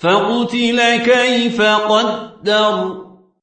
فقتل كيف قدر